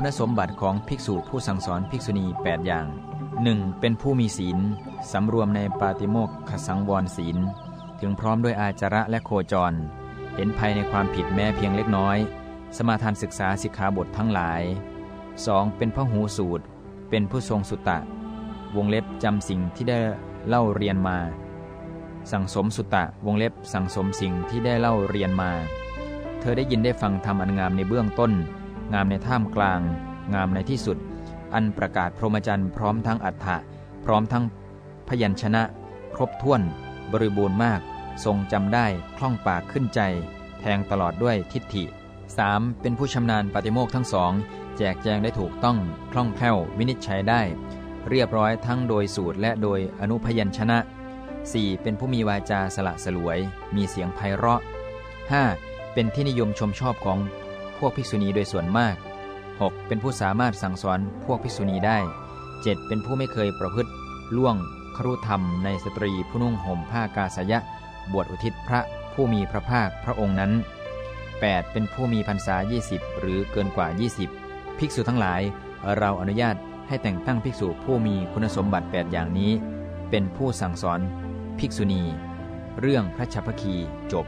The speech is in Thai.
คุณสมบัติของภิกษุผู้สั่งสอนภิกษุณี 8 อย่าง 1. เป็นผู้มีศีล สำรวมในปาติโมกขสังวรศีล ถึงพร้อมด้วยอาจาระและโคจร เห็นภัยในความผิดแม้เพียงเล็กน้อย สมาทานศึกษาสิกขาบททั้งหลาย 2. เป็นพระหูสูตร เป็นผู้ทรงสุตตะ วงเล็บจำสิ่งที่ได้เล่าเรียนมา สั่งสมสุตตะ วงเล็บสั่งสมสิ่งที่ได้เล่าเรียนมา เธอได้ยินได้ฟังธรรมอันงามในเบื้องต้น งามในท่ามกลาง งามในที่สุด อันประกาศพรหมจรรย์พร้อมทั้งอัฏฐะพร้อมทั้งพยัญชนะ ครบถ้วน บริบูรณ์มาก ทรงจำได้คล่องปากขึ้นใจ แทงตลอดด้วยทิฏฐิ 3. เป็นผู้ชำนาญปฏิโมกข์ทั้งสอง แจกแจงได้ถูกต้องคล่องแคล่ววินิจฉัยได้ เรียบร้อยทั้งโดยสูตรและโดยอนุพยัญชนะ 4. เป็นผู้มีวาจาสละสลวย มีเสียงไพเราะ 5. เป็นที่นิยมชมชอบของ พวกภิกษุณีโดยส่วนมาก 6. เป็นผู้สามารถสั่งสอนพวกภิกษุณีได้ 7. เป็นผู้ไม่เคยประพฤติล่วงครุธรรมในสตรีผู้นุ่งห่มผ้ากาสยะ บวชอุทิศพระผู้มีพระภาคพระองค์นั้น 8. เป็นผู้มีพรรษา 20 หรือเกินกว่า 20 ภิกษุทั้งหลาย เราอนุญาตให้แต่งตั้งภิกษุผู้มีคุณสมบัติ 8 อย่างนี้ เป็นผู้สั่งสอน ภิกษุณี เรื่องพระชัพพคีจบ